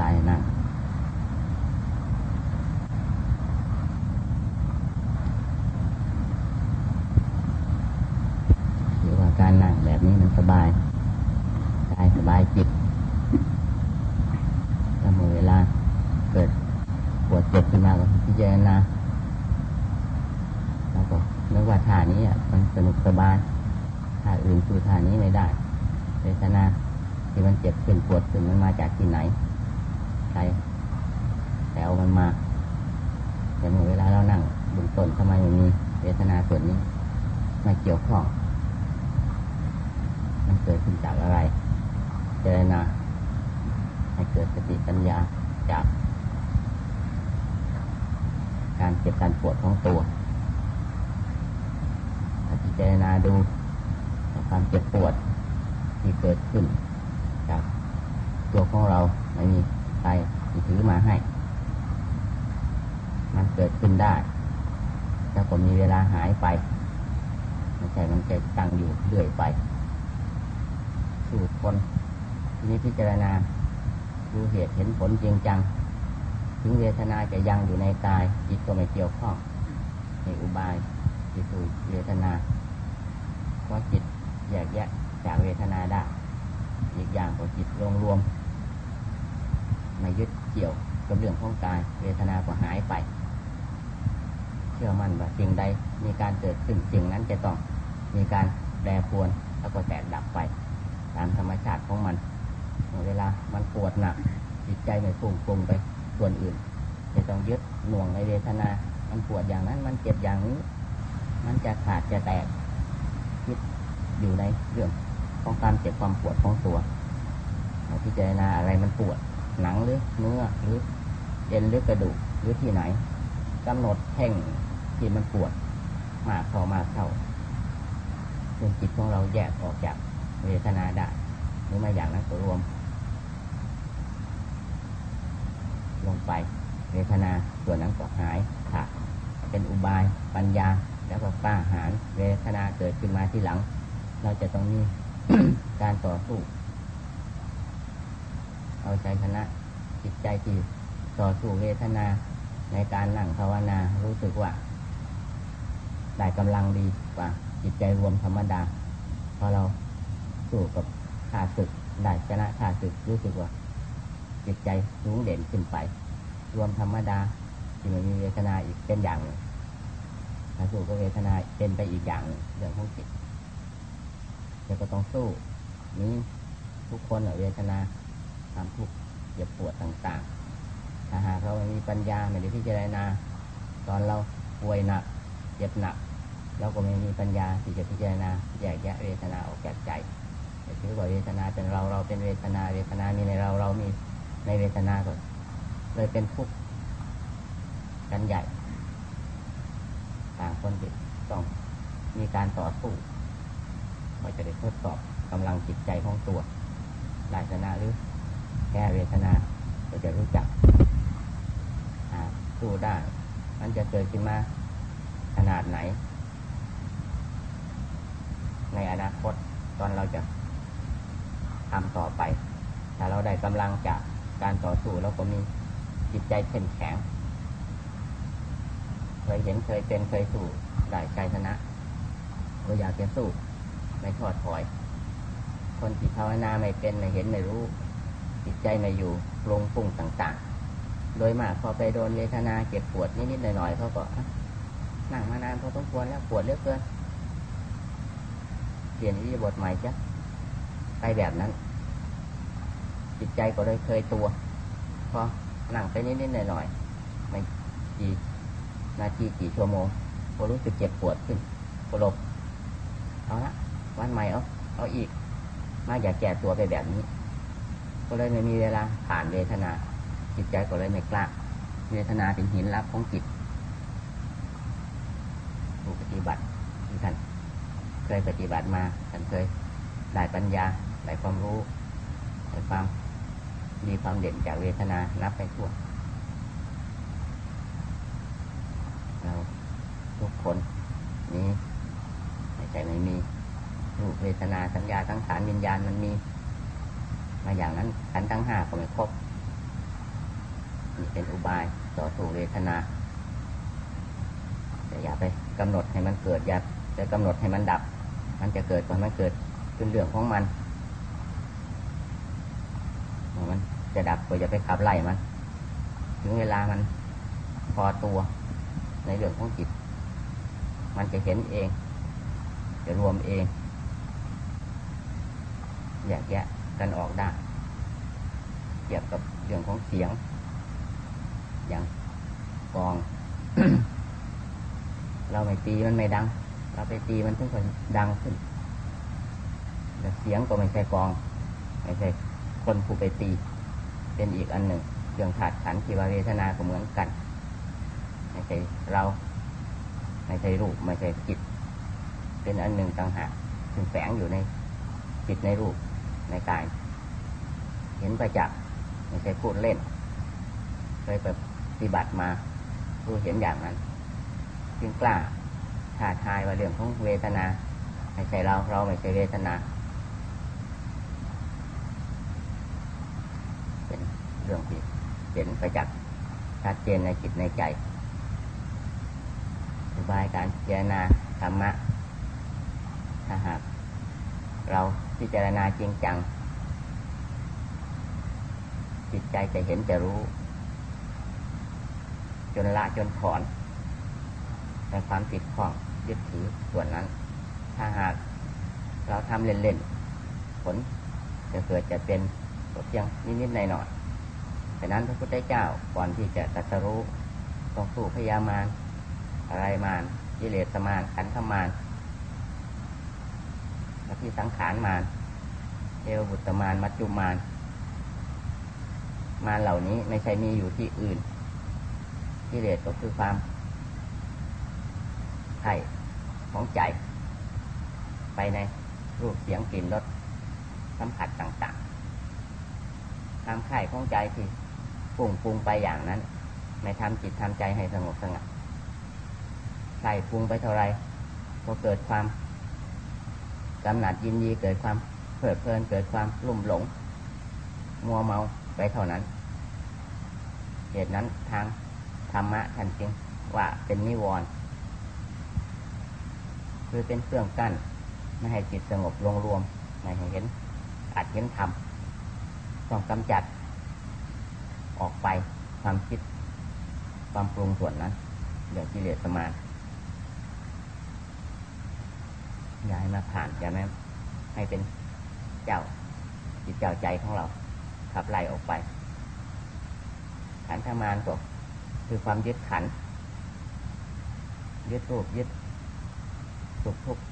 บายนั่งหรือว่าการนั่งแบบนี้มันสบายกายสบายจิตถ้าเมื่อเวลาเกิดปวดเจ็บขึ้นมาก็พิจารณาแล้วก็นึกว่าท่านี้อะมันสนุกสบายท่าอื่นสู่ท่านี้ไม่ได้เวทนาที่มันเจ็บขึ้นปวดขึ้นมันมาจากที่ไหน ใครแต่เอามันมาแต่เมื่อเวลาเรานั่งบนต้นทำไมมันมีเวทนาส่วนนี้ไม่เกี่ยวข้อง มันเกิดขึ้นจากอะไรเจรนาให้เกิดสติปัญญาจากการเจ็บการปวดของตัวพิจารณาดูความเจ็บปวดที่เกิดขึ้นจากตัวของเราไม่มี ใครที่ถือมาให้ มันเกิดขึ้นได้แล้วก็มีเวลาหายไปไม่ใช่มันจะตั้งอยู่เรื่อยไป สู่คนทีนี้พิจารณาดูเหตุเห็นผลจริงจัง ถึงเวทนาจะยังอยู่ในกายจิตก็ไม่เกี่ยวข้องในอุบายที่สู่เวทนาเพราะจิตแยกแยะจากเวทนาได้อีกอย่างก็จิตรวมรวม ไม่ยึดเกี่ยวกับเรื่องของกาย เวทนาก็หายไป เชื่อมั่นว่าสิ่งใดมีการเกิดขึ้นสิ่งนั้นจะต้องมีการแปรปรวนแล้วก็แตกดับไป ตามธรรมชาติของมัน เวลามันปวดหนักจิตใจไม่ฟุ้งปรุงไปส่วนอื่นจะต้องยึดหน่วงในเวทนา มันปวดอย่างนั้น มันเจ็บอย่างนี้ มันจะขาดจะแตกคิดอยู่ในเรื่องของการเจ็บความปวดของตัวพิจารณาอะไรมันปวด หนังหรือเนื้อหรือเอ็นหรือกระดูกหรือที่ไหนกำหนดแท่งที่มันปวดมากพอมากเข้าจนจิตของเราแยกออกจากเวทนาได้หรือไม่อย่างนั้นก็รวม ลงไปเวทนาส่วนนั้นก็หายขาดเป็นอุบายปัญญาแล้วก็กล้าหาญเวทนาเกิดขึ้นมาที่หลัง เราจะต้องมีการต่อสู้ เอาใจชนะจิตใจที่ต่อสู้เวทนาในการนั่งภาวนารู้สึกว่า ได้กำลังดีกว่า จิตใจรวมธรรมดา พอเราสู้กับข้าศึกได้ชนะข้าศึกรู้สึกว่า จิตใจสูงเด่นขึ้นไป รวมธรรมดาที่มันมีเวทนาอีกเป็นอย่างหนึ่งถ้าสู้กับเวทนาเป็นไปอีกอย่างหนึ่งเรื่องของจิตเราก็ต้องสู้นี้ทุกคนเวทนา ความทุกข์เจ็บปวดต่างๆ ถ้าหากเราไม่มีปัญญาไม่ได้พิจารณา ตอนเราป่วยหนักเจ็บหนักเราก็ไม่มีปัญญาที่จะพิจารณาแยกแยะเวทนาออกจากใจถือว่าเวทนาเป็นเราเราเป็นเวทนาเวทนามีในเราเรามีในเวทนาก็เลยเป็นทุกข์กันใหญ่ ต่างคนติดต้องมีการต่อสู้เราจะได้ทดสอบกำลังจิตใจของตัวได้ชนะหรือ แก้เวทนาเราจะรู้จักสู้ได้ มันจะเกิดขึ้นมาขนาดไหน ในอนาคตตอนเราจะทำต่อไป ถ้าเราได้กำลังจากการต่อสู้เราก็มีจิตใจเข้มแข็ง เคยเห็นเคยเป็นเคยสู้ได้ใจชนะก็อยากจะสู้ไม่ทอดถอย คนที่ภาวนาไม่เป็นไม่เห็นไม่รู้ จิตใจไม่อยู่ลงปุ่งต่างๆ โดยมากพอไปโดนเวทนาเจ็บปวดนิดๆหน่อยๆเขาก็นั่งมานานพอต้องควรแล้วปวดเลือกเกินเปลี่ยนวิธีบทใหม่จ้ะไปแบบนั้น จิตใจก็เลยเคยตัว พอนั่งไปนิดๆหน่อยๆไม่กี่นาทีกี่ชั่วโมงพอรู้สึกเจ็บปวดขึ้นก็ลบเอาละวันใหม่เอาเอาอีกมาอย่าแก่ตัวไปแบบนี้ ก็เลยไม่มีเวลาผ่านเวทนา จิตใจก็เลยไม่กล้าเวทนาเป็นหินรับของจิตผู้ปฏิบัติที่ท่านเคยปฏิบัติมาท่านเคยได้ปัญญาได้ความรู้ได้ความมีความเด่นจากเวทนานับไปทั่วเราทุกคนนี้ไม่ใช่ไม่มีรูปเวทนาสัญญาทั้งฐานวิญญาณมันมี มาอย่างนั้นขันทั้งห้าก็ไม่ครบนี่เป็นอุบายต่อสู้เวทนา แต่อย่าไปกำหนดให้มันเกิดอย่าไปกำหนดให้มันดับ มันจะเกิดก่อนมันเกิดเป็นเรื่องของมันมันจะดับก็อย่าไปขับไล่มันถึงเวลามันพอตัวในเรื่องของจิต มันจะเห็นเอง จะรวมเองแยกแยะ กันออกได้ เกี่ยวกับเรื่องของเสียง อย่างกอง เราไม่ตีมันไม่ดัง เราไปตีมันถึงคนดังขึ้นแต่เสียงก็ไม่ใช่กอง ไม่ใช่คนผู้ไปตี เป็นอีกอันหนึ่งเรื่องขาดขันที่วาเวทนาก็เหมือนกัน ไม่ใช่เรา ไม่ใช่รูป ไม่ใช่จิต เป็นอันหนึ่งต่างหากถึงแฝงอยู่ในจิตในรูป ในกาย เห็นประจักษ์ไม่ใช่พูดเล่น เคยปฏิบัติมารู้เห็นอย่างนั้น จึงกล้าท้าทายว่าเรื่องของเวทนา ไม่ใช่เราเราไม่ใช่เวทนา เป็นเรื่องที่เห็นประจักษ์ชัดเจนในจิตในใจอุบายการเจรณาธรรมะถ้าหากเรา พิจารณาจริงจัง จิตใจจะเห็นจะรู้ จนละจนถอนในความติดข้องยึดถือส่วนนั้น ถ้าหากเราทำเล่นๆ ผลจะเกิดจะเป็นเพียงนิดๆหน่อยๆแต่นั้นพระพุทธเจ้าก่อนที่จะตรัสรู้ต้องสู้พยามารอะไรมารกิเลสมารขันธมาร และที่สังขารมารเอวบุตรมารมัจจุมารมารเหล่านี้ไม่ใช่มีอยู่ที่อื่นกิเลสก็คือความไข่ของใจ ไปในรูปเสียงกลิ่นรสสัมผัสต่างๆความไข่ของใจที่ปุ่งปรุงไปอย่างนั้น ไม่ทำจิตทำใจให้สงบสงัดไข่ปรุงไปเท่าไรก็เกิดความ กำหนัดยินดีเกิดความเพลิดเพลินเกิดความลุ่มหลง มัวเมาไปเท่านั้น เหตุนั้นทางธรรมะท่านจึงว่าเป็นนิวรณ์คือเป็นเครื่องกั้นไม่ให้จิตสงบลงรวมไม่ให้เห็นอาจเห็นธรรมต้องกำจัด ออกไปความคิดความปรุงส่วนนั้นเดี๋ยวกิเลสสมา อย่าให้มาผ่านอย่าแม่ให้เป็นเจ้าจิตเจ้าใจของเรา ขับไล่ออกไป ขันธมารก็คือความยึดขัน ยึดรูปยึดสุขทุกข์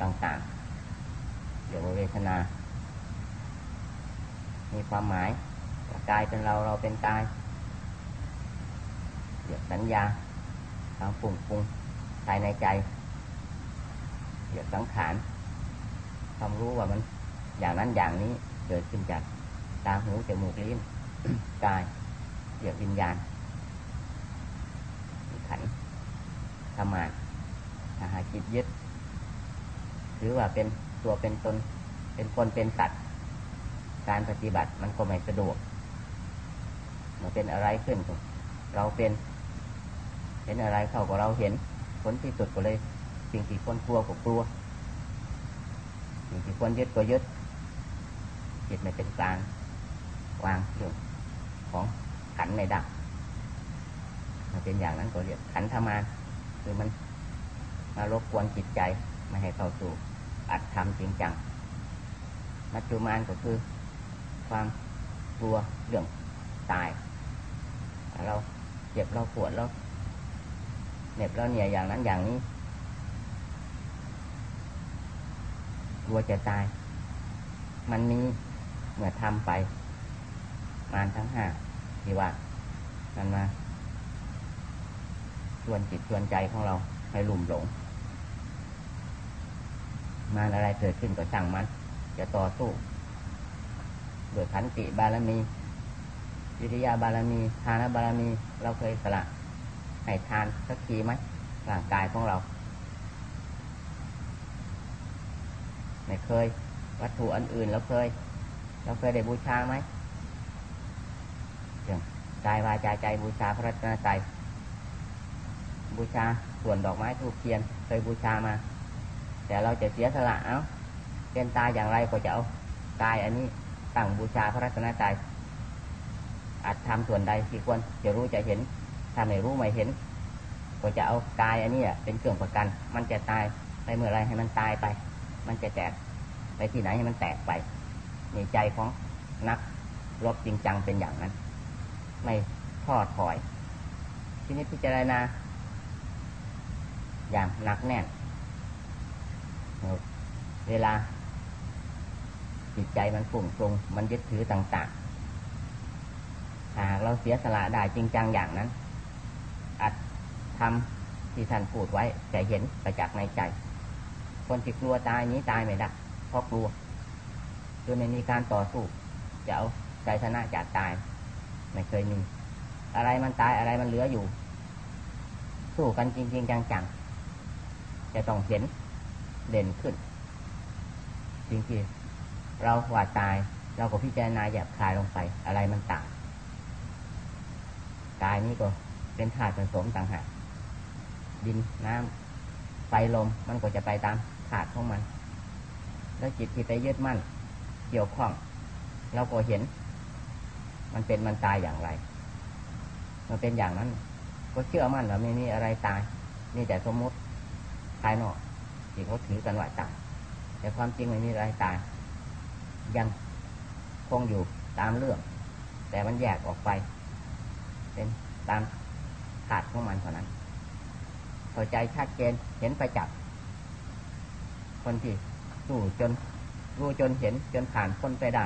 ต่างๆเดี๋ยวเวทนา มีความหมายกายเป็นเราเราเป็นกายเดี๋ยวสัญญาความปรุงปรุงภายในใจ เดี๋ยวสังขารความรู้ว่ามัน อย่างนั้นอย่างนี้เกิดขึ้นจากตาหูจมูกลิ้นกายเดี๋ยววิญญาณขันธรรมานถ้าหาจิตยึดหรือว่าเป็นตัวเป็นตน เป็นคนเป็นสัตว์ การปฏิบัติมันก็ไม่สะดวกมันเป็นอะไรขึ้น เราเป็น เห็นอะไรเข้ากับเราเห็นผลที่สุดก็เลย สิ่งที่ควรกลัวก็กลัว สิ่งที่ควรยึดก็ยึดจิตไม่เป็นกลางวางเรื่องของขันในดักมันเป็นอย่างนั้นก็เรียกขันธมานคือมันมารบกวนจิตใจไม่ให้เข้าสู่อัดทำจริงจังมัจจุมานก็คือความกลัวเรื่องตาย เราเจ็บเราปวดเราเหน็บเราเหนี่ยอย่างนั้นอย่างนี้ ลัวจะตาย มันมีเมื่อทำไป มานทั้งห้าที่ว่ามันมาชวนจิตชวนใจของเราให้หลุ่มหลง มานอะไรเกิดขึ้นก็ช่างมัน จะต่อสู้โดยขันติบารมีวิทยาบารมี ทานบารมี เราเคยสละให้ทานสักทีไหมร่างกายของเรา ไม่เคย วัตถุอันอื่นเราเคย เราเคยได้บูชาไหมอย่างกายวาจาใจบูชาพระรัตนตรัยบูชาส่วนดอกไม้ทูบเทียนเคยบูชามา แต่เราจะเสียสละเอาเป็นตายอย่างไรก็จะเอากายอันนี้ตั้งบูชาพระรัตนตรัยอาจทำส่วนใดที่ควรจะรู้จะเห็นถ้าไม่รู้ไม่เห็น ก็จะเอากายอันนี้เป็นเครื่องประกัน มันจะตายไปเมื่อไรให้มันตายไป มันจะแตกไปที่ไหนให้มันแตกไปในใจของนักรบจริงจังเป็นอย่างนั้น ไม่ทอดถอย ที่นี้พิจารณา อย่างหนักแน่น เวลา จิตใจมันฝุ่งปรุงมันยึดถือต่างๆหากเราเสียสละได้จริงจังอย่างนั้น อัดทำที่ท่านพูดไว้จะเห็นประจักษ์ในใจ คนที่กลัวตายนี้ตายไม่ได้เพราะกลัวคือไม่มีการต่อสู้จะเอาใจชนะจากตาย ไม่เคยมี อะไรมันตายอะไรมันเหลืออยู่ สู้กันจริง ๆ จังๆจะต้องเห็นเด่นขึ้นจริงๆเราหว่าตายเราก็พิจารณาหยาบคายลงไป อะไรมันต่างกายนี้ก็เป็นธาตุผสมต่างหากดินน้ำไฟลมมันก็จะไปตามาตุของมัน แล้วจิตที่ไปยึดมั่น เกี่ยวข้อง เราก็เห็น มันเป็นมันตายอย่างไร มันเป็นอย่างนั้น ก็เชื่อมั่นว่าไม่มีอะไรตายนี่แต่สมมติภายนอกที่เขาถือกันว่าตายแต่ความจริงไม่มีอะไรตายยังคงอยู่ตามเรื่อง แต่มันแยกออกไป เป็นตามขาดของมันเท่านั้นเข้าใจชัดเจนเห็นไปจับ คนที่สู้จนรู้จนเห็นจนผ่านพ้นไปได้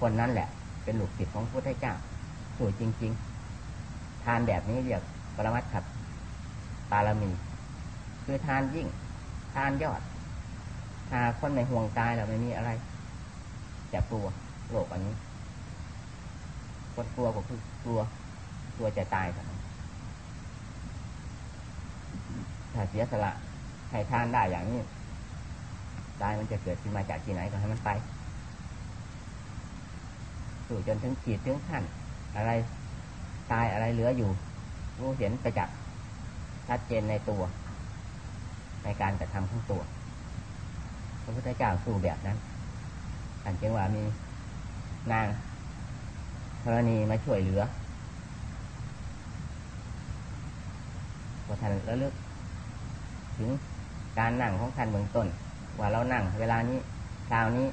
คนนั้นแหละ เป็นลูกศิษย์ของพระพุทธเจ้า สู้จริง ๆ ทานแบบนี้เรียกปรมัตถปารมี คือทานยิ่ง ทานยอดถ้าคนในห่วงตายแล้วไม่มีอะไรจะกลัวโรคอันนี้คนกลัวก็คือกลัวกลัวจะตายกันถ้าเสียสละให้ทานได้อย่างนี้ ตายมันจะเกิดขึ้นมาจากที่ไหนก็ให้มันไปสู่จนถึงขีดถึงขั้นอะไรตายอะไรเหลืออยู่ รู้เห็นประจักษ์ชัดเจนในตัว ในการกระทำของตัวพระพุทธเจ้าสู่แบบนั้นอันจึงว่ามีนางธรณีมาช่วยเหลือพอท่านระลึก ถึงการนั่งของท่านเบื้องต้น ว่าเรานั่ง เวลานี้คราวนี้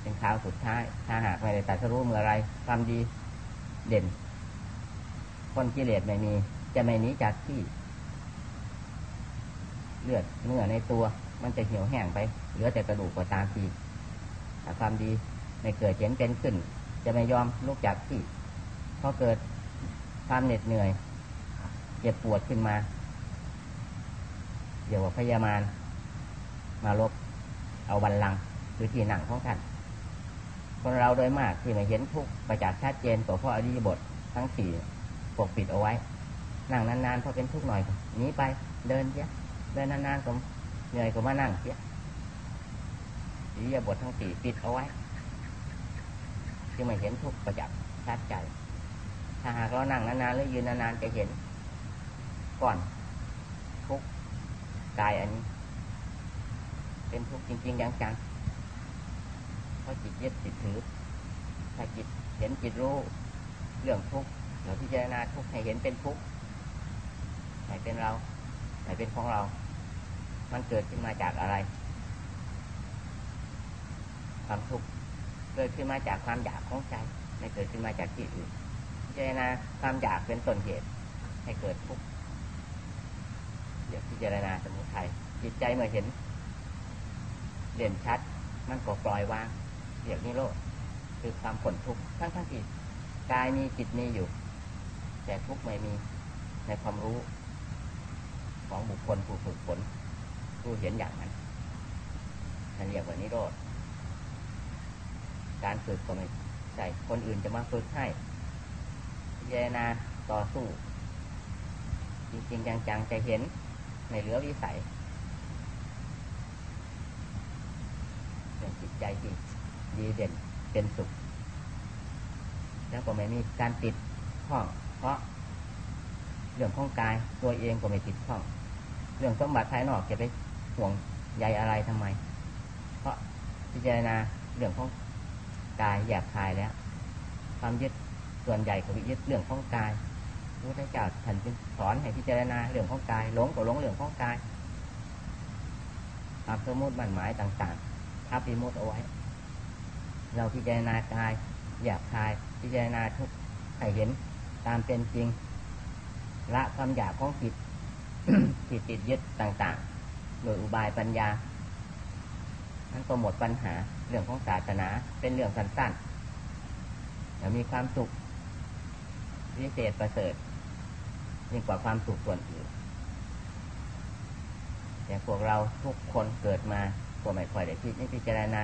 เป็นคราวสุดท้าย ถ้าหากไม่ได้ตัดสู้เมื่อไรความดีเด่น คนกิเลสไม่มี จะไม่หนีจากที่ เลือดเนื้อในตัว มันจะเหี่ยวแห้งไป เหลือแต่กระดูกกับตามทีถ้าความดีไม่เกิดเห็นเป็นขึ้น จะไม่ยอมลุกจากที่พอเกิดความเหน็ดเหนื่อย เจ็บปวดขึ้นมาเดี๋ยวพยามาร มาลบเอาบันลังคือที่หนังของท่าน คนเราโดยมากที่ไม่เห็นทุกประจักษ์ชัดเจนตัวพ่ออริยบททั้งสี่ปกปิดเอาไว้ นั่งนานๆพอเป็นทุกข์หน่อยหนีไปเดินเสียเดินนานๆก็เหนื่อยก็มานั่งเสียอริยบททั้งสี่ปิดเอาไว้ที่ไม่เห็นทุกประจักษ์ชัดใจ ถ้าหากเรานั่งนานๆหรือยืนนานๆจะเห็นก่อนทุกกายอันนี้ เป็นทุกข์จริง ๆ อย่างจังเพราะจิตยึดจิตถือ ถ้าจิตเห็นจิตรู้เรื่องทุกข์เราพิจารณาทุกข์ให้เห็นเป็นทุกข์ให้เป็นเราให้เป็นของเรา มันเกิดขึ้นมาจากอะไร ความทุกข์เกิดขึ้นมาจากความอยากของใจไม่เกิดขึ้นมาจากจิตอื่นพิจารณาความอยากเป็นต้นเหตุให้เกิดทุกข์เดี๋ยวพิจารณาสมุทัยจิตใจเมื่อเห็น เด่นชัด มันก็ปล่อยวางเรียกนิโรธคือความผลทุกข์ทั้งทั้งที่กายมีจิตมีอยู่ แต่ทุกข์ไม่มีในความรู้ ของบุคคลผู้ฝึกฝนผู้เห็นอย่างนั้นนั่นเรียกว่านิโรธการฝึกก็ไม่ใช่คนอื่นจะมาฝึกให้เยนาต่อสู้ จริงๆจังๆจะเห็นในเหลือวิสัย จิตใจที่ดีเด่นเป็นสุข แล้วก็ไม่มีการติดข้องเพราะเรื่องของกายตัวเองก็ไม่ติดข้อง เรื่องสมบัติภายนอกจะไปห่วงใยอะไรทำไม เพราะพิจารณาเรื่องของกายแยกคายแล้ว ความยึดส่วนใหญ่ก็ยึดเรื่องของกายพระพุทธเจ้าท่านจึงสอนให้พิจารณาเรื่องของกายหลงก็หลงเรื่องของกายตามสมมติมันหมายต่าง ๆ ทับพิมุตเอาไว้ เราพิจารณากายอยากคาย พิจารณาทุกให้เห็นตามเป็นจริง ละความอยากของจิตที่ติดยึดต่างๆโดยอุบายปัญญานั้นก็หมดปัญหาเรื่องของศาสนาเป็นเรื่องสั้นๆแต่มีความสุขวิเศษประเสริฐยิ่งกว่าความสุขส่วนอื่นแต่พวกเราทุกคนเกิดมา ก็ไม่ค่อยได้คิดนี่พิจารณา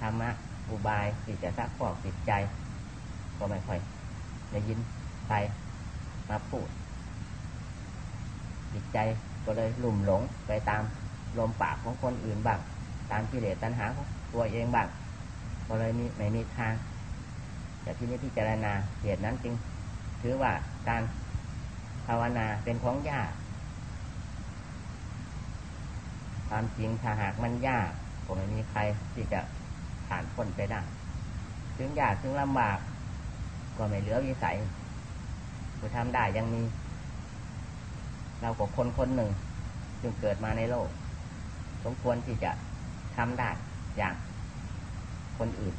ธรรมะอุบายที่จะซักฟอกจิตใจ ก็ไม่ค่อยได้ยินไปมาพูด จิตใจก็เลยลุ่มหลงไปตามลมปากของคนอื่นบ้างตามกิเลสตัณหาของตัวเองบ้างก็เลยมีไม่มีทางแต่ที่นี้พิจารณาเหตุนั้นจริงถือว่าการภาวนาเป็นของยาก ความจริงถ้าหากมันยากก็ไม่มีใครที่จะผ่านพ้นไปได้ถึงยากถึงลำบาก ก็ไม่เหลือวิสัยผู้ทำได้ยังมี เราก็คนคนหนึ่ง จึงเกิดมาในโลก สมควรที่จะทำได้อย่างคนอื่น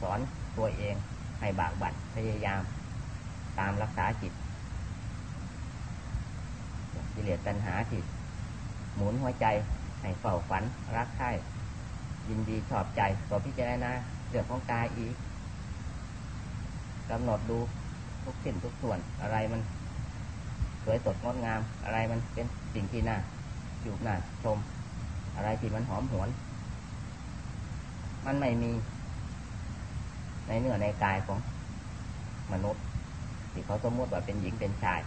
สอนตัวเองให้บากบั่นพยายาม ตามรักษาจิตกิเลสตัณหาจิต หมุนหัวใจให้เฝ้าฝันรักใคร่ยินดีชอบใจก็พิจารณาเรื่องของกายอีกกำหนดดูทุกสิ่งทุกส่วนอะไรมันสวยสดงดงาม อะไรมันเป็นสิ่งที่น่าอยู่น่าชม อะไรที่มันหอมหวน มันไม่มีในเนื้อในกายของมนุษย์ที่เขาสมมติว่าเป็นหญิงเป็นชาย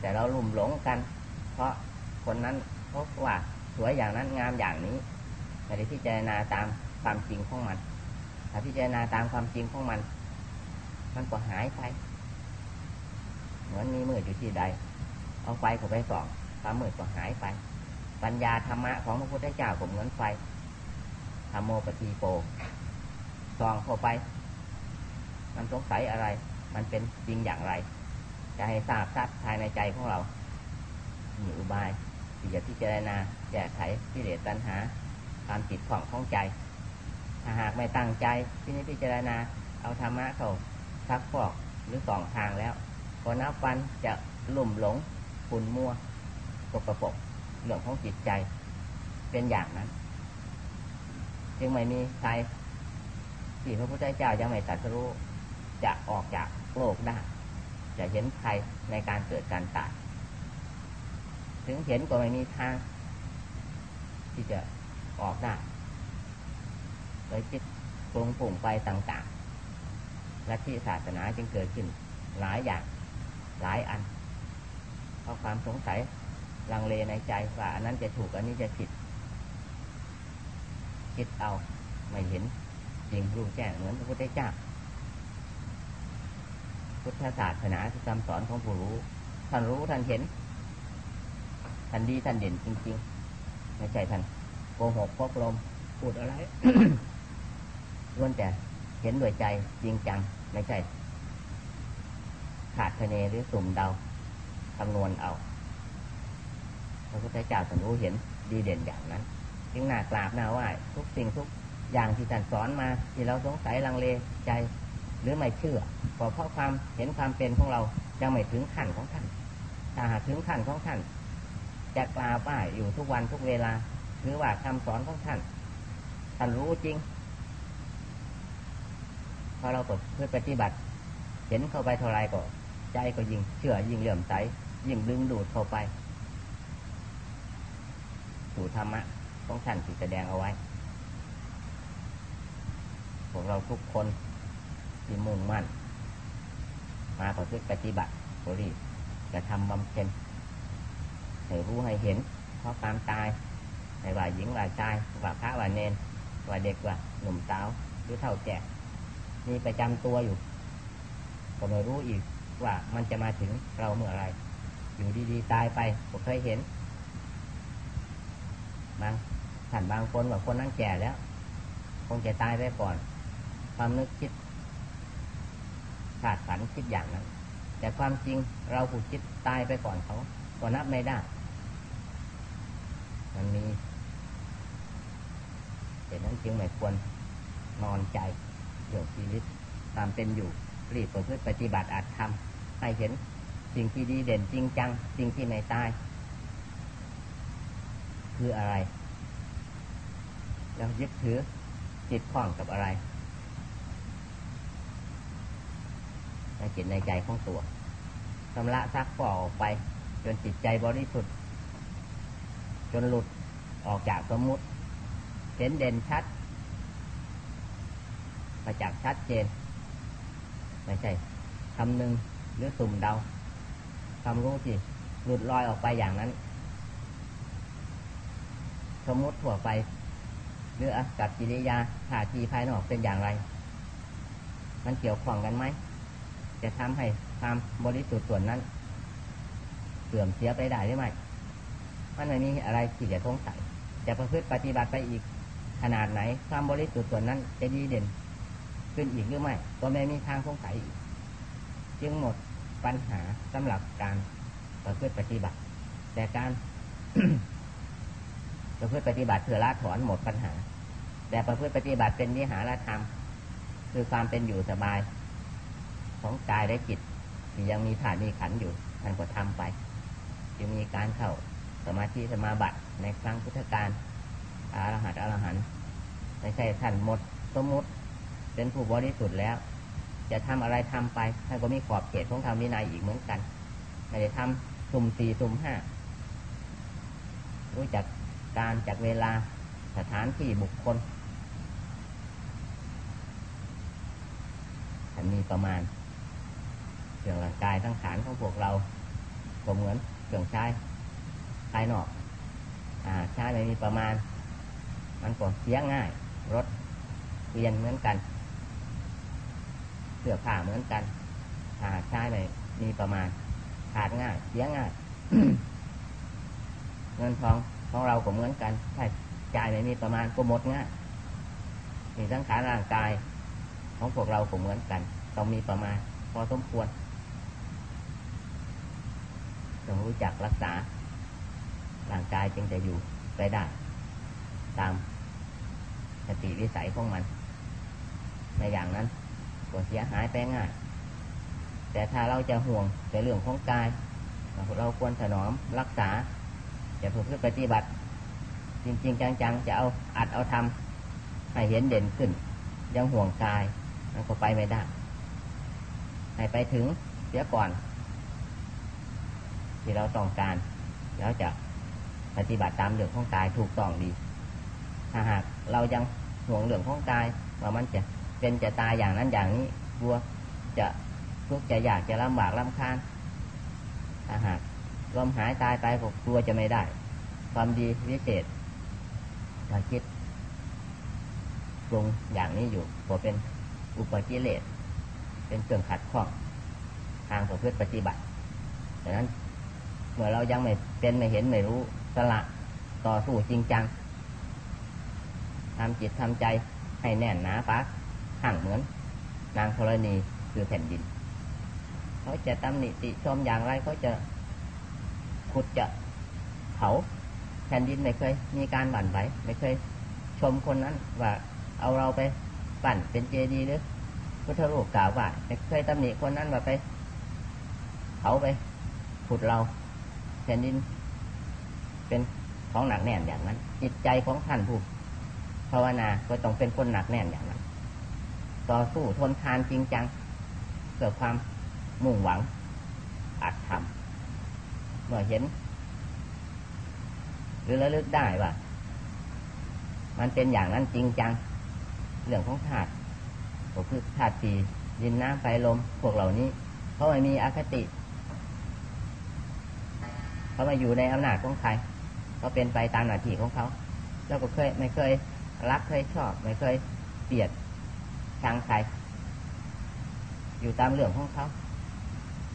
แต่เราลุ่มหลงกัน เพราะคนนั้น พบว่าสวยอย่างนั้นงามอย่างนี้ไม่พิจารณาตามความจริงของมันถ้าพิจารณาตามความจริงของมัน มันก็หายไปเหมือนมีมืดอยู่ที่ใด เอาไฟเข้าไปส่องความมืดก็หายไป ปัญญาธรรมะของพระพุทธเจ้าก็เหมือนไฟธรรมโมปฏิโปส่องเข้าไป มันสงสัยอะไร มันเป็นจริงอย่างไร จะให้ทราบชัดภายในใจของเรามีอุบาย ที่จะพิจารณาแก้ไขที่เหลือตัณหาความจิตของของใจ ถ้าหากไม่ตั้งใจที่นี้พิจารณาเอาธรรมะเข้าทักฟอกหรือสองทางแล้วก็นับวันจะลุ่มหลงฝุ่นมัวตกประปกเรื่องของจิตใจ เป็นอย่างนั้น จึงไม่มีใครที่พระพุทธเจ้ายังไม่ตรัสรู้จะออกจากโลกได้จะเห็นใครในการเกิดการตาย ถึงเห็นก็ไม่มีทาง ที่จะออกได้เลยคิดปรุงปุ่งไปต่างๆและที่ศาสนาจึงเกิดขึ้น หลายอย่างหลายอัน เพราะความสงสัยลังเลในใจว่าอันนั้นจะถูกอันนี้จะผิด คิดเอาไม่เห็นจริงรู้แจ้งเหมือนพระพุทธเจ้าพุทธศาสนาคือคำสอนของผู้รู้ ท่านรู้ท่านเห็น ท่านดีท่านเด่นจริงๆไม่ใช่ท่านโกหกพกลมพูดอะไรล้วนแต่เห็นด้วยใจจริงจัง ไม่ใช่ ขาดคะเนหรือสุ่มเดาคำนวณเอาพระพุทธเจ้าท่านรู้เห็นดีเด่นอย่างนั้นจึงหน่ากราบหน่าไหว้ทุกสิ่งทุกอย่างที่ท่านสอนมา ที่เราสงสัยลังเลใจหรือไม่เชื่อเพราะความเห็นความเป็นของเรายังไม่ถึงขั้นของท่านถ้าหากถึงขั้นของท่าน จะกราบไหว้อยู่ทุกวันทุกเวลาถือว่าคำสอนของท่านท่านรู้จริงพอเราก็เพื่อปฏิบัติ เห็นเข้าไปเท่าไรก็ใจก็ยิ่งเชื่อยิ่งเหลื่อมใสยิ่งดึงดูดเข้าไปสู่ธรรมะของท่านที่แสดงเอาไว้พวกเราทุกคนที่มุ่งมั่น มาขอพึ่ปฏิบัติบริจะทำบำเพ็ญ ให้รู้ให้เห็น เพราะความตายไม่ว่าหญิงว่าชายว่าพระว่าเนนว่าเด็กว่าหนุ่มสาวหรือเท่าแก่มีประจำตัวอยู่ก็ไม่รู้อีกว่ามันจะมาถึงเราเมื่อไร อยู่ดีๆ ตายไปผมเคยเห็นบางท่านบางคนว่าคนนั้นแก่แล้ว คงจะตายไปก่อน ความนึกคิดขาดฝันคิดอย่างนั้น แต่ความจริงเราผู้คิดตายไปก่อนเขาก็นับไม่ได้ มันมีเหตุนั้นจึงไม่ควรนอนใจเรื่องชีวิตตามเป็นอยู่รีบประพฤติปฏิบัติอาจทำให้เห็นสิ่งที่ดีเด่นจริงจังสิ่งที่ไม่ตาย คืออะไรแล้วยึดถือจิตข้องกับอะไรในจิตในใจของตัวชำระซักฟอกออกไป จนจิตใจบริสุทธิ์ นหลุดออกจากสมมุติ เห็นเด่นชัดประจักษ์ชัดเจน ไม่ใช่คำหนึ่งหรือสุ่มเดาคำรู้ที่หลุดลอยออกไปอย่างนั้น สมมติทั่วไป หรือกับกิริยาท่าทีภายนอกเป็นอย่างไร มันเกี่ยวข้องกันไหม จะทำให้ความบริสุทธิ์ส่วนนั้นเสื่อมเสียไปได้หรือไม่ มันไม่มีอะไรที่จะทงสัยจะประพฤติปฏิบัติไปอีกขนาดไหนความบริสุทธิ์ส่วนนั้นจะดีเด่น ขึ้นอีกหรือไม่ ก็ไม่มีทางสงสัยอีก จึงหมดปัญหาสำหรับการประพฤติปฏิบัติ แต่การประพฤติปฏิบัติเพื่อละถอนหมดปัญหา แต่ประพฤติปฏิบัติเป็นนิหารธรรม คือความเป็นอยู่สบาย ของกายและจิต ที่ยังมีฐานมีขันอยู่ท่านก็ทำไปจึงมีการเข้า สมาธิสมาบัติในครั้งพุทธกาลอรหัตอรหันไม่ใช่ท่านหมดสมมติเป็นผู้บริสุทธิ์แล้ว จะทำอะไรทำไปท่านก็มีขอบเขตของธรรมวินัยอีกเหมือนกันไม่ได้ทำสุ่มสี่สุ่มห้ารู้จักการจากเวลาสถานที่บุคคลอันมีประมาณเรื่องร่างกายทั้งขานของพวกเราก็เหมือนเครื่องใช้ ภายนอกอใช้ไม่มีประมาณ มันก็เสียง่าย รถเปลี่ยนเหมือนกันเสื้อผ้าเหมือนกันถ้าใช้ไม่มีประมาณ ขาดง่าย เสียง่าย เงินทองของเราก็เหมือนกันถ้าจ่ายไม่มีประมาณก็หมดง่ายมีสังขารร่างกายของพวกเราก็เหมือนกัน ต้องมีประมาณ พอสมควรต้องรู้จักรักษา ร่างกายจึงจะอยู่ไปได้ ตามสติวิสัยของมัน ในอย่างนั้นก็เสียหายไปง่าย แต่ถ้าเราจะห่วงในเรื่องของกาย เราควรถนอมรักษา จะฝึกปฏิบัติ จริง ๆ จังๆ จะเอาอัดเอาทำให้เห็นเด่นขึ้น ยังห่วงกายมันก็ไปไม่ได้ ให้ไปถึงเสียก่อน ที่เราต้องการ แล้วจะ ปฏิบัติตามเรื่องของกายถูกต้องดี ถ้าหากเรายังห่วงเรื่องของกายว่ามันจะเป็นจะตายอย่างนั้นอย่างนี้กลัวจะทุกข์จะอยากจะลำบากลำคาญถ้าหากลมหายตายไปผมกลัวจะไม่ได้ ความดีวิเศษถ้าคิดปรุงอย่างนี้อยู่ก็เป็นอุปกิเลสเป็นเครื่องขัดข้องทางประพฤติปฏิบัติดังนั้นเมื่อเรายังไม่เป็นไม่เห็นไม่รู้ สละต่อสู้จริงจังทำจิตทำใจให้แน่นหนาฟักห่างเหมือน นางธรณีคือแผ่นดินเขาจะตำหนิติชมอย่างไรเขาจะขุดจะเขาแผ่นดินไม่เคย มีการบั่นไหวไม่เคย ชมคนนั้นว่าเอาเราไปปั่นเป็นเจดีย์หรือพุทธรูปกล่าวว่าไม่เคยตำหนิคนนั้นว่าไปเขาไปขุดเรา แผ่นดิน เป็นของหนักแน่นอย่างนั้น จิตใจของท่านผู้ภาวนาก็ต้องเป็นคนหนักแน่นอย่างนั้น ต่อสู้ทนทานจริงจังเกิดความมุ่งหวังอาจทำเมื่อเห็น หรือระลึกได้ว่ามันเป็นอย่างนั้นจริงจัง เรื่องของธาตุก็คือธาตุสี่ดินน้ำไฟลมพวกเหล่านี้เขาไม่มีอคติเขามาอยู่ในอำนาจของใคร เขาเป็นไปตามหน้าที่ของเขา แล้วก็เคยไม่เคยรักเคยชอบ ไม่เคยเปียดชังใครออยู่ตามเรื่องของเขา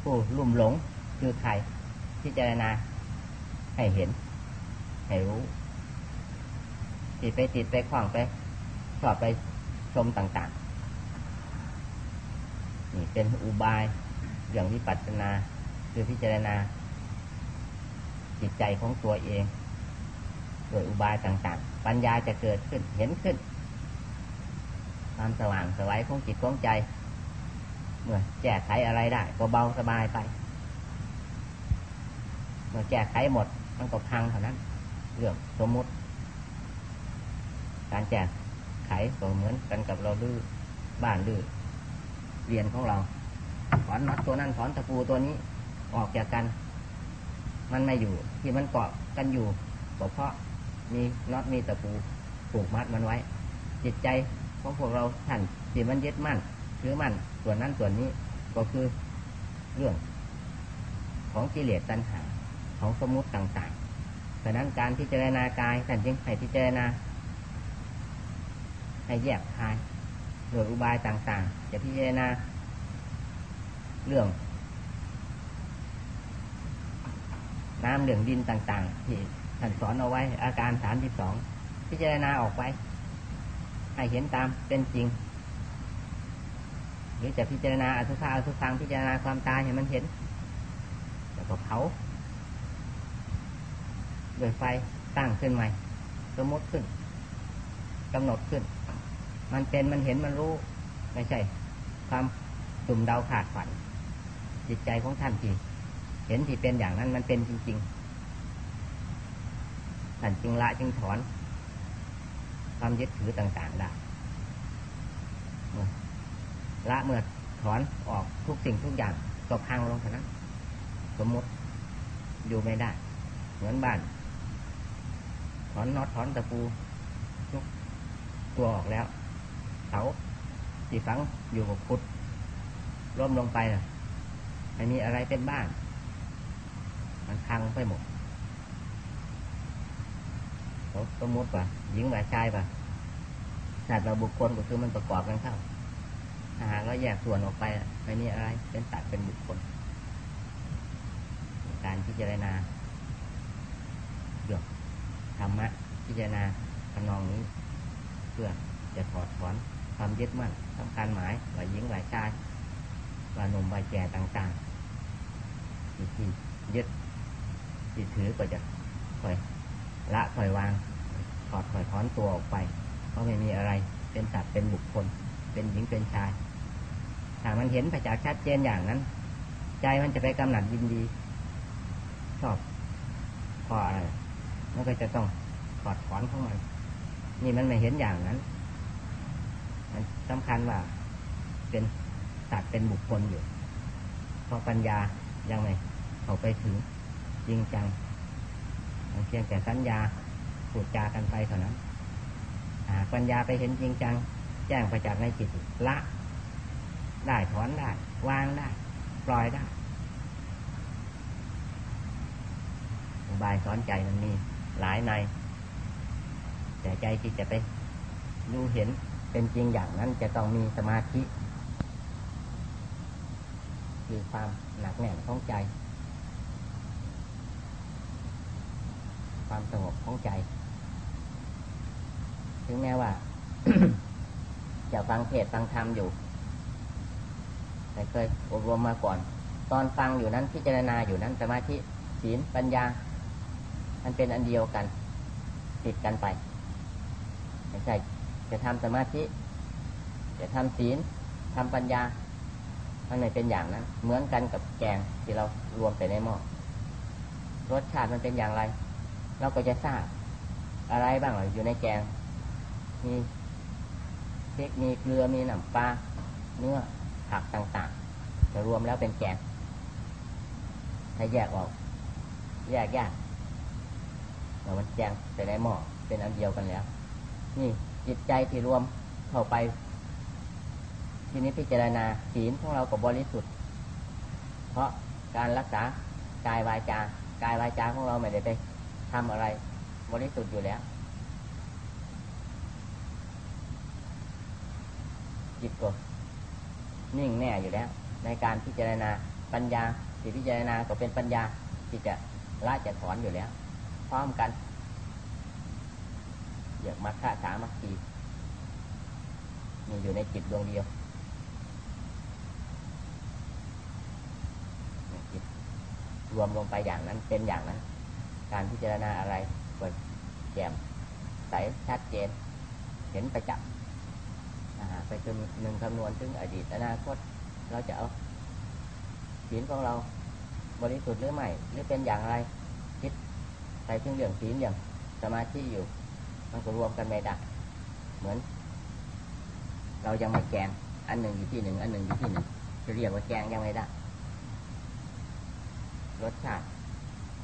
ผู้ลุ่มหลงคือใครพิจารณาให้เห็น ให้รู้ติดไปติดไปคล้องไปชอบไปชมต่างๆ นี่เป็นอุบายอย่างวิปัสสนา คือพิจารณาจิตใจของตัวเอง โดยอุบายต่างๆ ปัญญาจะเกิดขึ้นเห็นขึ้น ความสว่างสวัยของจิตของใจ เมื่อแก้ไขอะไรได้ ก็เบาสบายไป เมื่อแก้ไขหมดมันก็พังเท่านั้น เรื่องสมมุติ การแก้ไขก็เหมือนกันกับเราลื้อบ้านลื้อเรียนของเราถอนน็อตตัวนั้นถอนตะปูตัวนี้ออกจากกัน มันไม่อยู่ที่มันเกาะกันอยู่ก็เพราะ มีน็อตมีตะปูผูกมัดมันไว้ จิตใจของพวกเราท่านที่มันยึดมั่นถือมั่นส่วนนั้นส่วนนี้ก็คือเรื่อง ของกิเลสตัณหาของสมมุติต่างๆดังนั้นการพิจารณากายท่านจึงให้พิจารณาให้แยกคายโดยอุบายต่างๆ จะพิจารณาเรื่องน้ำเหลืองดินต่าง ๆ ที่ ท่านสอนเอาไว้ อาการสามที่สองพิจารณาออกไป ให้เห็นตามเป็นจริง หรือจะพิจารณาอสุภะอสุพังพิจารณาความตายให้มันเห็นแล้วก็เผาโดยไฟตั้งขึ้นใหม่ สมมติขึ้นกำหนดขึ้น มันเป็นมันเห็นมันรู้ ไม่ใช่ ความสุ่มเดาขาดฝัน จิตใจของท่านที่เห็นที่เป็นอย่างนั้นมันเป็นจริง ๆ ท่านจึงละจึงถอนความยึดถือต่างๆได้ละเมื่อถอนออกทุกสิ่งทุกอย่างก็พังลงเท่านั้นสมมติอยู่ไม่ได้ เหมือนบ้าน ถอนน็อตถอนตะปูทุกตัวออกแล้วเขาที่ฝังอยู่กับขุดร่มลงไปนะไม่มีอะไรเป็นบ้าน มันพังไปหมด สมมติว่าหญิงว่าชายว่าสัตว์เราบุคคลก็คือมันประกอบกันเข้าถ้าหากเราแยกส่วนออกไปไม่มีอะไร เป็นสัตว์เป็นบุคคล การพิจารณาเรื่องธรรมะพิจารณาทำนองนี้ เพื่อจะถอดถอนความยึดมั่นสำคัญหมายว่าหญิงว่าชายว่าหนุ่มว่าแก่ต่างๆที่ยึดที่ถือก็จะค่อย ละค่อยวางถอดค่อยถอนตัวออกไปเพราะไม่มีอะไร เป็นสัตว์เป็นบุคคล เป็นหญิงเป็นชาย ถ้ามันเห็นประจักษ์ชัดเจนอย่างนั้น ใจมันจะไปกำหนัดยินดี ชอบพออะไรมันก็จะต้องถอดถอนของมัน นี่มันไม่เห็นอย่างนั้น มันสำคัญว่า เป็นสัตว์เป็นบุคคลอยู่เพราะปัญญายังไม่เข้าไปถึงจริงจัง เพียงแต่สัญญาพูดจากันไปเท่านั้นปัญญาไปเห็นจริงจัง แจ้งประจักษ์ในจิตละ ได้ถอนได้ วางได้ ปล่อยได้บายสอนใจมันมีหลายใน แต่ใจที่จะไปรู้เห็นเป็นจริงอย่างนั้นจะต้องมีสมาธิคือความหนักแน่นของใจ ความสงบของใจ ถึงแม้ว่า จะฟังเทศฟังธรรมอยู่ แต่เคยอบรมมาก่อน ตอนฟังอยู่นั้นพิจารณาอยู่นั้นสมาธิศีลปัญญา มันเป็นอันเดียวกัน ติดกันไปไม่ใช่จะทำสมาธิ จะทำศีลทำปัญญามันไม่เป็นอย่างนั้น เหมือนกันกับแกงที่เรารวมไปในหม้อรสชาติมันเป็นอย่างไร เราก็จะทราบอะไรบ้างอยู่ในแกง มีพริกมีเกลือมีน้ำปลาเนื้อผักต่างๆจะรวมแล้วเป็นแกงถ้าแยกออก แยกยากเรามันแกงใส่ในหม้อเป็นอันเดียวกันแล้ว นี่จิตใจที่รวมเข้าไป ทีนี้พิจารณาศีลของเรากับบริสุทธิ์ เพราะการรักษากายวาจา กายวาจาของเราไม่ได้ไป ทำอะไร บริสุทธิ์อยู่แล้ว จิตก็นิ่งแน่อยู่แล้ว ในการพิจารณาปัญญาที่พิจารณาก็เป็นปัญญาที่จะละจะถอนอยู่แล้ว พร้อมกันอยากมาฆ่าสามัคคีมีอยู่ในจิตดวงเดียวจิตรวมลงไปอย่างนั้นเป็นอย่างนั้น การพิจารณาอะไรก็แจ่มใสชัดเจน เห็นประจักษ์ไปจนหนึ่งคำนวณถึงอดีตอนาคต เราจะเอาศีลของเราบริสุทธิ์หรือไม่หรือเป็นอย่างไรคิดไปถึงเรื่องศีลอย่างสมาธิอยู่ มันก็รวมกันไม่ได้เหมือน เรายังไม่แกงอันหนึ่งอยู่ที่หนึ่งอันหนึ่งอยู่ที่หนึ่งจะเรียกว่าแกงยังไม่ได้รสชาติ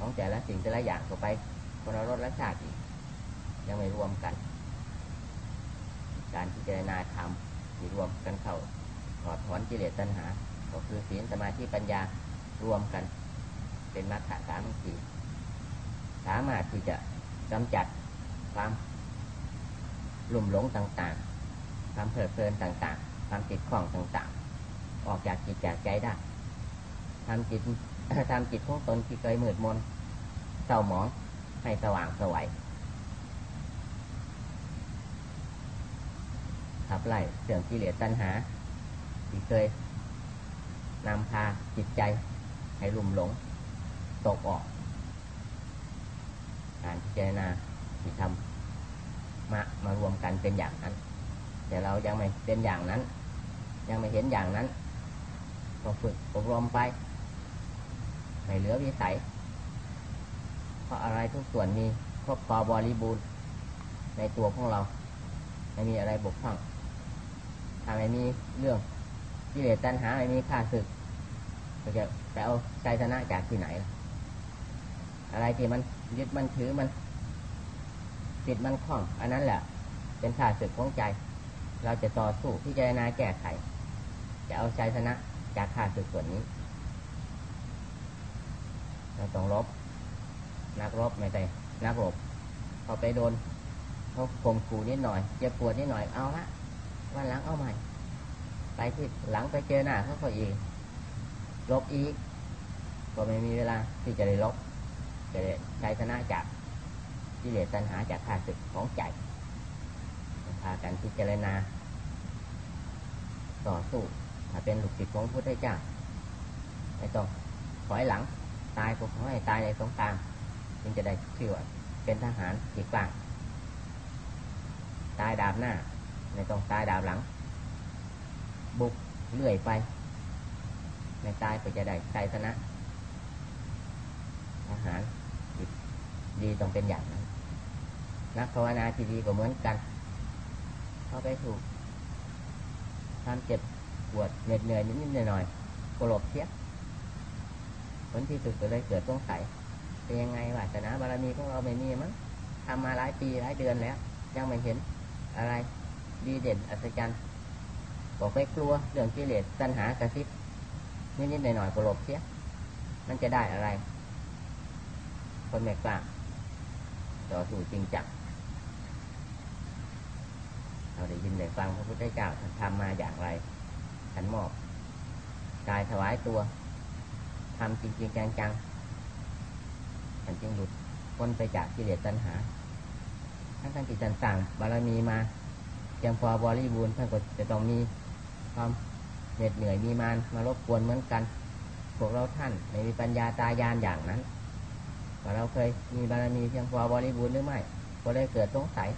ของแต่ละสิ่งแต่ละอย่างก็ไปคนละรสละชาติอีก ยังไม่รวมกัน การพิจารณาธรรมที่รวมกันเข้าถอดถอนกิเลสตัณหา ก็คือศีลสมาธิปัญญารวมกัน เป็นมรรคสามัคคีสามารถที่จะกำจัดความลุ่มหลงต่างๆ ความเพลิดเพลินต่างๆ ความติดข้องต่างๆ ออกจากจิตจากใจได้ทำจิตทำจิตของตนที่เคยมืดมน เศร้าหมองให้สว่างสวัยขับไล่เสื่อมกิเลสตัณหา ที่เคยนำพาจิตใจให้ลุ่มหลง ตกออก การพิจารณาที่ทำมามารวมกันเป็นอย่างนั้น แต่เรายังไม่เป็นอย่างนั้น ยังไม่เห็นอย่างนั้นก็ฝึกอบรมไป ไม่เหลือวิสัย เพราะอะไรทุกส่วนมีครบพอบริบูรณ์ในตัวของเราไม่มีอะไรบกพร่องถ้าไม่มีเรื่องกิเลสตัณหาไม่มีข้าศึกก็จะไปเอาชัยชนะจากที่ไหน อะไรที่มันยึดมันถือมันติดมันคล้อง อันนั้นแหละเป็นข้าศึกของใจ เราจะต่อสู้พิจารณาแก้ไข จะเอาชัยชนะจากข้าศึกส่วนนี้เราต้องรบ นักรบไม่ใช่นักรบพอไปโดนเขาข่มขู่นิดหน่อยเจ็บปวดนิดหน่อยเอาละวันหลังเอาใหม่ไปที่หลังไปเจอหน้าเขาเขาอีกลบอีก ก็ไม่มีเวลาที่จะได้ลบจะได้ใช้ชนะจากกิเลสตัณหาจากข้าศึกของใจพากันพิจารณา ต่อสู้ถ้าเป็นลูกศิษย์ของพระพุทธเจ้าไม่ต้องถอยหลัง ตายก็ขอให้ตายในสงคราม จึงจะได้ชื่อว่าเป็นทหารที่กลางตายดาบหน้าไม่ต้องตายดาวหลัง บุกเลื่อยไปไม่ตายก็จะได้ชัยชนะอาหารดีต้องเป็นอย่างนั้นนักภาวนาที่ดีก็เหมือนกันเข้าไปถูกทำเจ็บปวดเหน็ดเหนื่อยนิดๆหน่อยๆกลบเทียบผลที่สุดก็เลยเกิดต้องใส่ เป็นยังไงวาสนาบารมีของเราไม่มีมั้งทำมาหลายปีหลายเดือนแล้ว ยังไม่เห็นอะไรดีเด่นอัศจรรย์บอกไปกลัวเรื่องกิเลสตัณหากระซิบนิดๆหน่อยๆก็หลบเสียมันจะได้อะไร คนไม่กล้าต่อสู้จริงจังเราได้ยินได้ฟังพระพุทธเจ้าท่านทำมาอย่างไรท่านมอบกายถวายตัวทำจริงจริงจังๆ ท่านจึงหลุดพ้นไปจากกิเลสตัณหา ทั้งทั้งจิตต่างบารมีมาเพียงพอบริบูรณ์ท่านก็จะต้องมีความเหน็ดเหนื่อยมีมานมารบกวนเหมือนกัน พวกเราท่านไม่มีปัญญาตายานอย่างนั้นว่าเราเคยมีบารมีเพียงพอบริบูรณ์หรือไม่ก็เลยเกิดสงสัย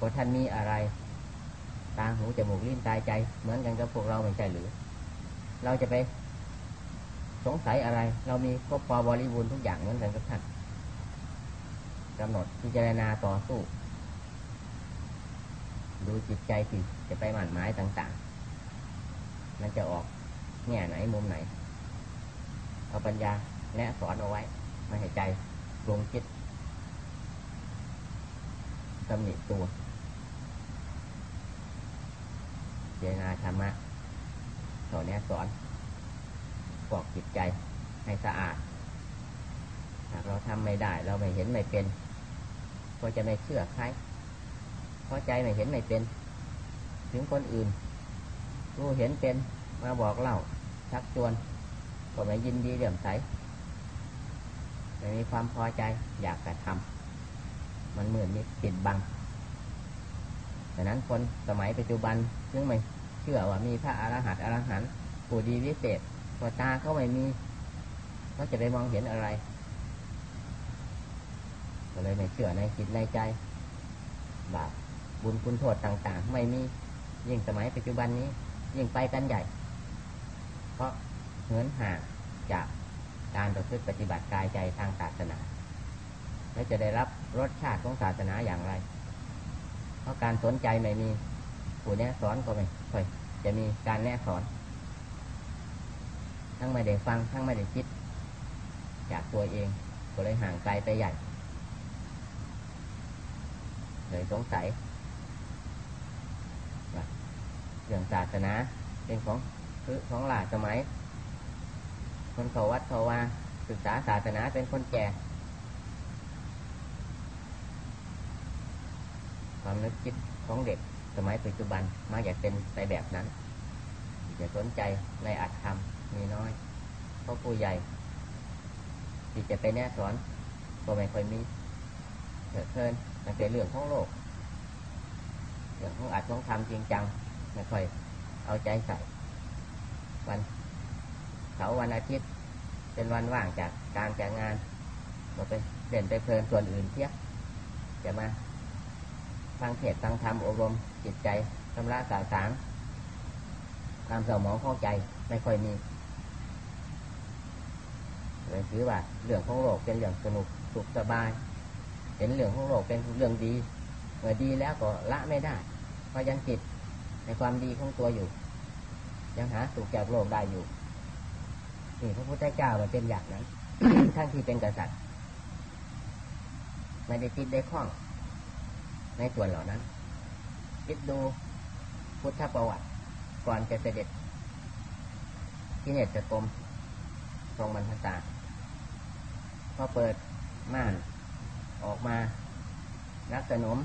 ว่าท่านมีอะไร ตาหูจมูกลิ้นกายใจ เหมือนกันกับพวกเราไม่ใช่หรือ เราจะไป สงสัยอะไร เรามีครบพอบริบูรณ์ทุกอย่างเหมือนกันกับท่านกำหนดพิจารณาต่อสู้ ดูจิตใจที่จะไปหมั่นหมายต่าง ๆ มันจะออกแง่ไหนมุมไหน เอาปัญญาแนะสอนเอาไว้ ไม่ให้ใจลงคิดตำหนิตัวเจนาธรรมะสอนแนะสอน ปอกจิตใจให้สะอาด หากเราทำไม่ได้ เราไม่เห็นไม่เป็น ก็จะไม่เชื่อใครเพอใจไม่เห็นไม่เป็น ถึงคนอื่น รู้เห็นเป็นมาบอกเล่าชักชวนก็ไม่ยินดีเลื่อมใสไม่มีความพอใจอยากจะทำมันเหมือนมีปิดบังดังนั้นคนสมัยปัจจุบันซึ่งไม่เชื่อว่ามีพระอรหันต์อรหันต์ผู้ดีวิเศษ พอตาเขาไม่มีเขาจะไปมองเห็นอะไรก็เลยไม่เชื่อในจิตในใจ บาปบุญคุณโทษต่าง ๆ ไม่มียิ่งสมัยปัจจุบันนี้ ยิ่งไปกันใหญ่ เพราะเหินห่างจากการประพฤติปฏิบัติกายใจทางศาสนา แล้วจะได้รับรสชาติของศาสนาอย่างไร เพราะการสนใจไม่มีผู้แนะสอนก็ไม่ค่อยจะมีการแนะสอน ทั้งไม่ได้ฟัง ทั้งไม่ได้คิด จากตัวเอง ก็เลยห่างไกลไปใหญ่ เลยสงสัยว่าเรื่องศาสนาเป็นของคือของหลาสมัย คนเขาวัดเขาว่าศึกษาศาสนาเป็นคนแก่ ความนึกคิดของเด็กสมัยปัจจุบันมักอยากเป็นไปแบบนั้นจะสนใจในอัตธรรม มีน้อยเพราะผู้ใหญ่ ที่จะไปแนะสอนก็ไม่ค่อยมีเกิดเพลินมันเป็นเรื่องของโลกเรื่องของอัตของธรรมจริงจังไม่ค่อยเอาใจใส่วันเสาร์วันอาทิตย์ เป็นวันว่างจากการจากงานเราไปเด่นไปเพลินส่วนอื่นเที่ยจะมาฟังเทศฟังธรรมอบรมจิตใจชำระสาสางตามเสมองข้อใจไม่ค่อยมี เลยถือว่าเรื่องของโลกเป็นเรื่องสนุกสุขสบายเห็นเรื่องของโลกเป็นเรื่องดีเมื่อดีแล้วก็ละไม่ได้ เพราะยังจิตในความดีของตัวอยู่ ยังหาสุขจากโลกได้อยู่นี่พระพุทธเจ้ามันเป็นอย่างนั้นท่านที่เป็นกษัตริย์ไม่ได้ติดได้ข้องในส่วนเหล่านั้น คิดดูพุทธประวัติ ก่อนจะเสด็จที่เนตรกรมทรงบรรพตา พอเปิดม่านออกมานักสนม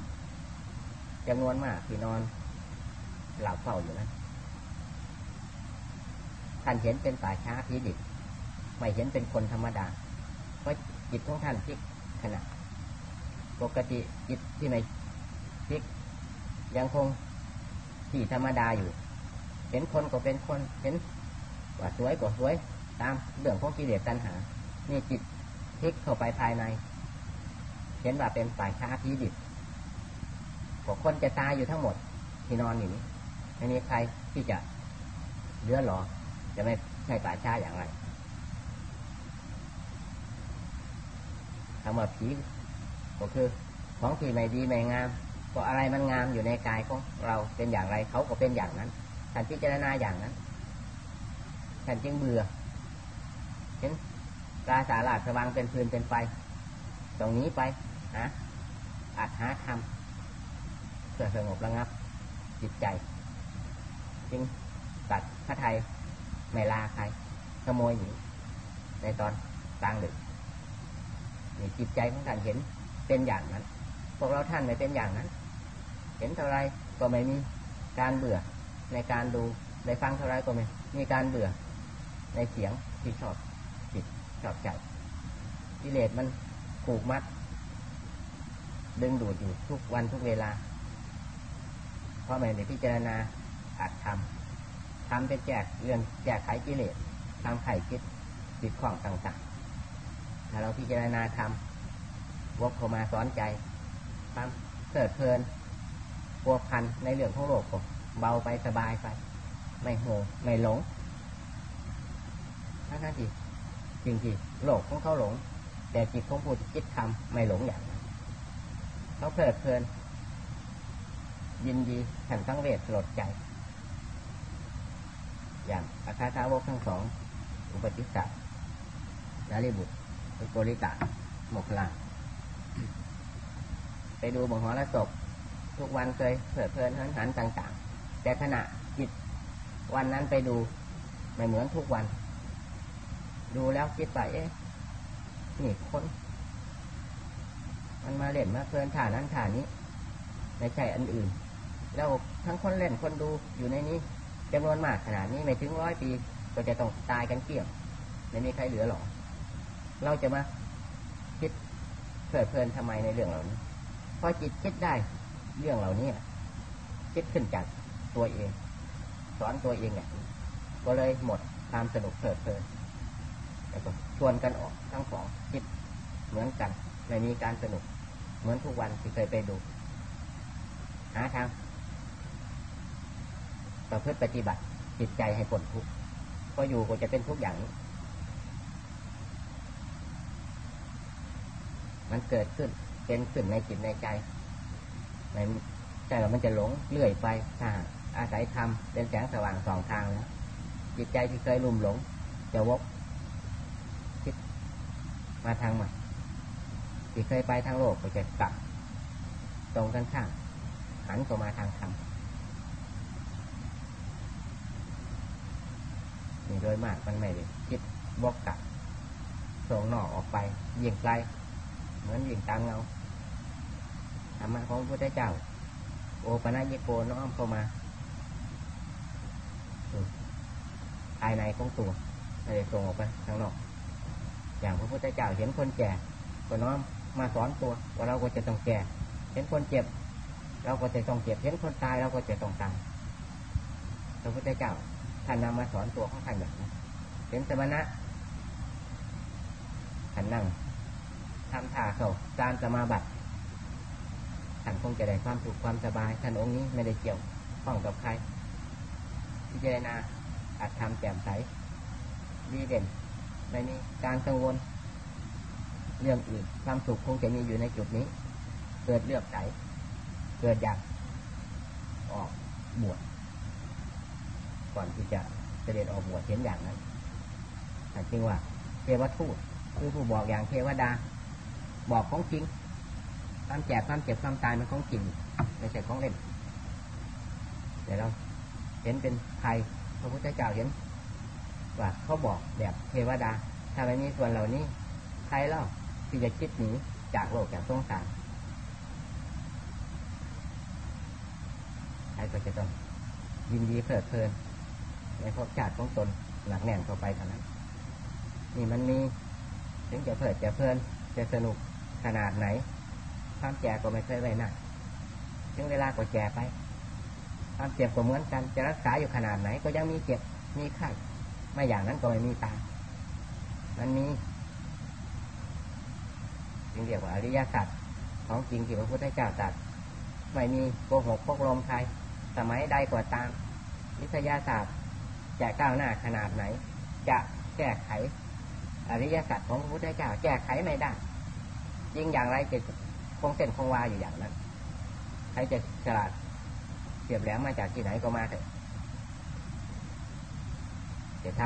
จำนวนมากที่นอน หลับเฝ้าอยู่นะท่านเห็นเป็นป่าช้าพีดิบไม่เห็นเป็นคนธรรมดา เพราะจิตของท่านพลิกขณะปกติจิตที่ไม่พลิก ยังคงที่ธรรมดาอยู่ เห็นคนก็เป็นคน เห็นว่าสวยก็สวย ตามเรื่องของกิเลสตัณหา นี่จิต พลิกเข้าไปภายใน เห็นว่าเป็นป่าช้าพีดิบพวกคนจะตายอยู่ทั้งหมด ที่นอนอยู่นี้ไม่มีใครที่จะเลือหรอ จะไม่ใช่ป่าช้าอย่างไรคำว่าผีก็คือของที่ไม่ดีไม่งาม ก็อะไรมันงามอยู่ในกายของเราเป็นอย่างไรเขาก็เป็นอย่างนั้นท่านพิจารณาอย่างนั้นท่านจึงเบื่อเห็น กาสาลาดสว่างเป็นพื้นเป็นไฟ ตรงนี้ไปนะอาจหาทำเพื่อสงบระงับ จิตใจ จึงตัดพระไทยไม่ลาใครขโมยหนีในตอนกลางดึกนี่จิตใจของท่านเห็นเป็นอย่างนั้น พวกเราท่านไม่เป็นอย่างนั้น เห็นเท่าไรก็ไม่มีการเบื่อในการดูได้ฟังเท่าไรก็ไม่มีการเบื่อในเสียงที่ชอบ จิตชอบใจกิเลสมันผูกมัด ดึงดูดอยู่ทุกวันทุกเวลา เพราะไม่ได้พิจารณาอาจทำทำเป็นแจกเรื่องแจกไขกิเลสทำไขคิดติดข้องต่างๆ ถ้าเราพิจารณาทำวกเข้ามาสอนใจทำเกิดเพลินปัวพันในเรื่องของโลกเบาไปสบายไป ไม่โหไม่หลงทั้งนั้นที่ จริงที่โลกของเขาหลง แต่จิตของผู้คิดทำไม่หลงอย่างนั้นเขาเพลิดเพลิน ยินดีแห่งตั้งเวทสลดใจ อย่างอาคาทาวกทั้งสอง อุปติสสะนารีบุตรอุปริตะหมกลาไปดูบังหอและศพทุกวันเคยเพลิดเพลินหันหันต่าง ๆ แต่ขณะจิตวันนั้นไปดูไม่เหมือนทุกวัน ดูแล้วคิดไปเอ๊ะนี่คนมันมาเล่นมาเพลินถ่านั้นถ่านนี้ไม่ใช่อันอื่น แล้วทั้งคนเล่นคนดูอยู่ในนี้จำนวนมากขนาดนี้ไม่ถึงร้อยปี ก็จะต้องตายกันเกลี้ยงไม่มีใครเหลือหรอกเราจะมาคิดเพลิดเพลินทำไมในเรื่องเหล่านี้พอจิตคิดได้เรื่องเหล่านี้คิดขึ้นจากตัวเอง สอนตัวเองเนี่ยก็เลยหมดความสนุกเพลิดเพลิน ชวนกันออกทั้งสองคิดเหมือนกันไม่มีการสนุก เหมือนทุกวันที่เคยไปดู หาทางประพฤติปฏิบัติจิตใจให้พ้นทุกข์พออยู่ก็จะเป็นทุกอย่างนี้มันเกิดขึ้นเป็นขึ้นในจิตในใจในใจเรามันจะหลงเลื่อยไปถ้าอาศัยธรรมเป็นแสงสว่างสองทางแล้วจิตใจที่เคยลุ่มหลง จะวก มาทางใหม่ที่เคยไปทางโลกก็จะกลับ ตรงกันข้ามหันเข้ามาทางธรรมนี่โดยมากมันไม่ได้คิดบกกลับส่งหน่อออกไปเยิงไกล เหมือนเยิงตามเงาธรรมะของพระพุทธเจ้า โอปนัญโกน้อมเข้ามาภายในของตัวไม่ได้ส่งออกไปข้างนอก อย่างพระพุทธเจ้าเห็นคนแก่ก็น้อมมาสอนตัวว่าเราก็จะต้องแก่ เห็นคนเจ็บ เราก็จะต้องเจ็บ เห็นคนตายเราก็จะต้องตายพระพุทธเจ้าท่านนำมาสอนตัวของท่านแบบนี้เห็นสมณะท่านนั่งทำท่าเขาการสมาบัติท่านคงจะได้ความสุขความสบาย ท่านองค์นี้ไม่ได้เกี่ยวข้องกับใครพิจารณาอาจทำแจ่มใสดีเด่น ไม่มีการกังวล เรื่องอื่นความสุขคงจะมีอยู่ในจุดนี้ เกิดเลือกใสเกิดอยากออกบวชก่อนที่จะเสด็จออกบวชเห็นอย่างนั้นแต่จริงว่าเทวทูตคือผู้บอกอย่างเทวดา บอกของจริงความแจกความเจ็บความตายมันของจริงไม่ใช่ของเล่นแต่เราเห็นเป็นใครพระพุทธเจ้าเห็น ว่าเขาบอกแบบเทวดา ถ้าไม่มีส่วนเหล่านี้ ใครเล่าที่จะคิดหนีจากโลกจากสงสารใครก็จะต้องยินดีเพลิดเพลินในภพชาติของตนหนักแน่นเข้าไปเท่านั้นนี่มันมีถึงจะเพลิดจะเพลินจะสนุกขนาดไหน ความแก่ก็ไม่เคยไว้หนักถึงเวลาก็แก่ไป ความเจ็บก็เหมือนกัน จะรักษาอยู่ขนาดไหน ก็ยังมีเจ็บมีไข้ ไม่อย่างนั้นก็ไม่มีตา มันมีจึงเรียกว่าอริยสัจของจริงที่พระพุทธเจ้าตรัสไม่มีโกหกพกลมใคร สมัยใดกว่าตาม วิทยาศาสตร์จะก้าวหน้าขนาดไหน จะแก้ไข อริยสัจของพระพุทธเจ้าแก้ไขไม่ได้ยิ่งอย่างไรจะคงเส้นคงวาอยู่อย่างนั้น ใครจะฉลาดเสียบแหลมมาจากที่ไหนก็มาเถอะ จะท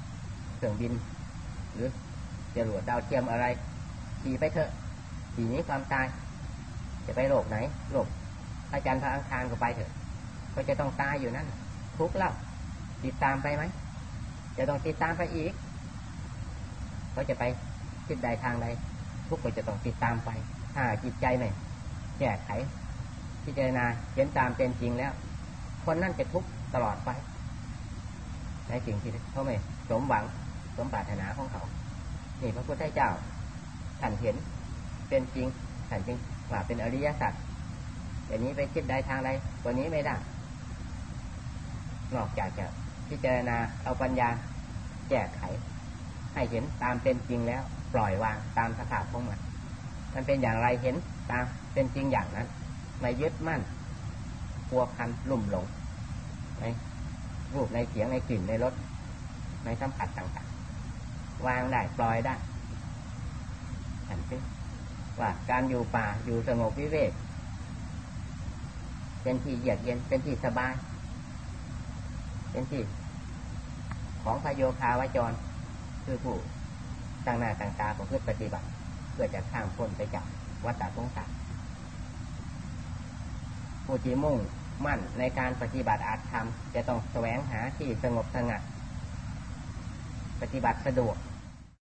ำเครื่องบิน หรือจรวดดาวเทียมอะไรขี่ไปเถอะขี่นี้ความตาย จะไปโลกไหนโลกพระจันทร์พระอังคารก็ไปเถอะ ก็จะต้องตายอยู่นั่นทุกเล่าติดตามไปไหมจะต้องติดตามไปอีกเขาจะไปทิศใดทางใดทุกก็จะต้องติดตามไปถ้าจิตใจไม่แก้ไขพิจารณาเห็นตามเป็นจริงแล้ว คนนั่นจะทุกข์ตลอดไป ในสิ่งที่เขาไม่สมหวังสมปรารถนาของเขา นี่พระพุทธเจ้าท่านเห็นเป็นจริงท่านจึงว่าเป็นอริยสัจอย่างนี้ไปคิดใดทางใดตัวนี้ไม่ได้ นอกจากจะพิจารณาเอาปัญญาแก้ไข ให้เห็นตามเป็นจริงแล้ว ปล่อยวางตามสภาพของมัน มันเป็นอย่างไรเห็นตามเป็นจริงอย่างนั้นไม่ยึดมั่นพัวพันลุ่มหลงใน รูปในเสียงในกลิ่นในรสในสัมผัสต่างๆ วางได้ปล่อยได้เห็นสิว่าการอยู่ป่าอยู่สงบวิเวกเป็นที่เยือกเย็นเป็นที่สบาย เป็นที่ของพโยคาวจร คือผู้ตั้งหน้าตั้งตาของเพื่อปฏิบัติ เพื่อจะข้ามพ้นไปจากวัฏสงสารผู้ที่มุ่ง มั่นในการปฏิบัติอาจทำจะต้องแสวงหาที่สงบสงัด ปฏิบัติสะดวก